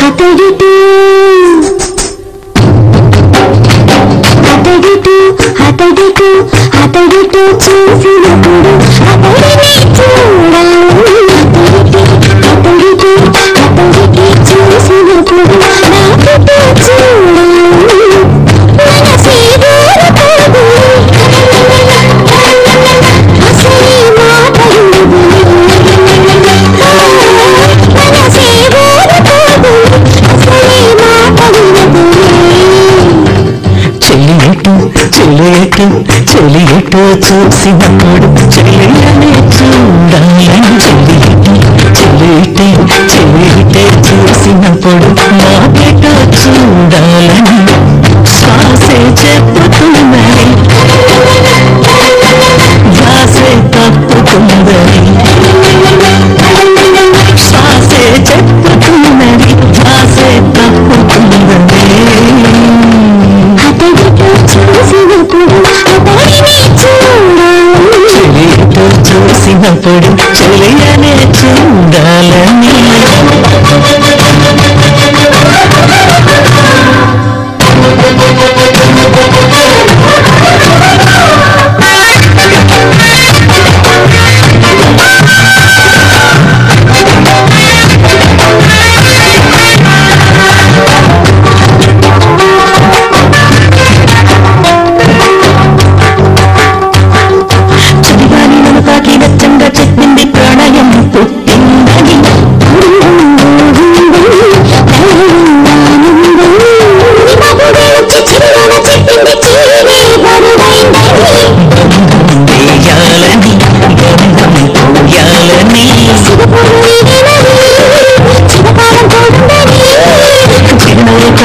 అతడితో అతడితో అతడితో అతడితో చూసినప్పుడు అతడి తొలి ఎటు చూసినప్పుడు చెల్లెలనే చూడాలని చెల్లి చెల్లిటే చెల్లిటే చూసినప్పుడు మా బిడ్డ చూడాలని అప్పుడు చెలియనే చూడాలని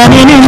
Amen.